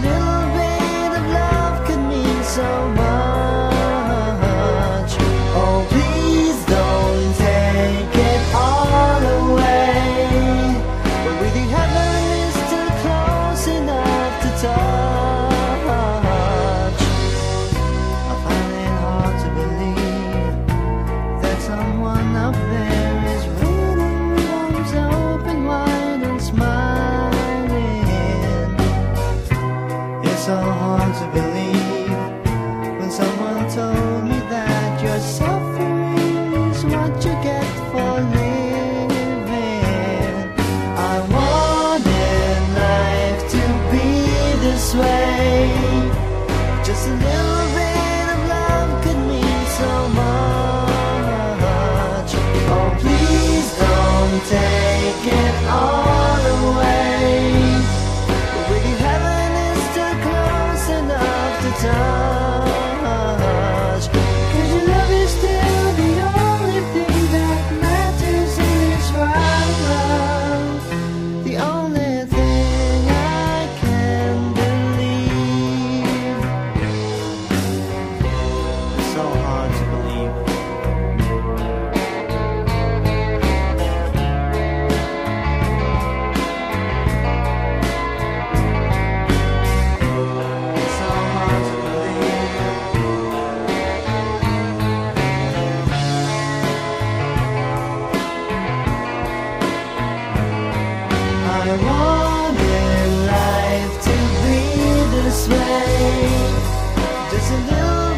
little way. Just a little. wanted life to be this way. just a little.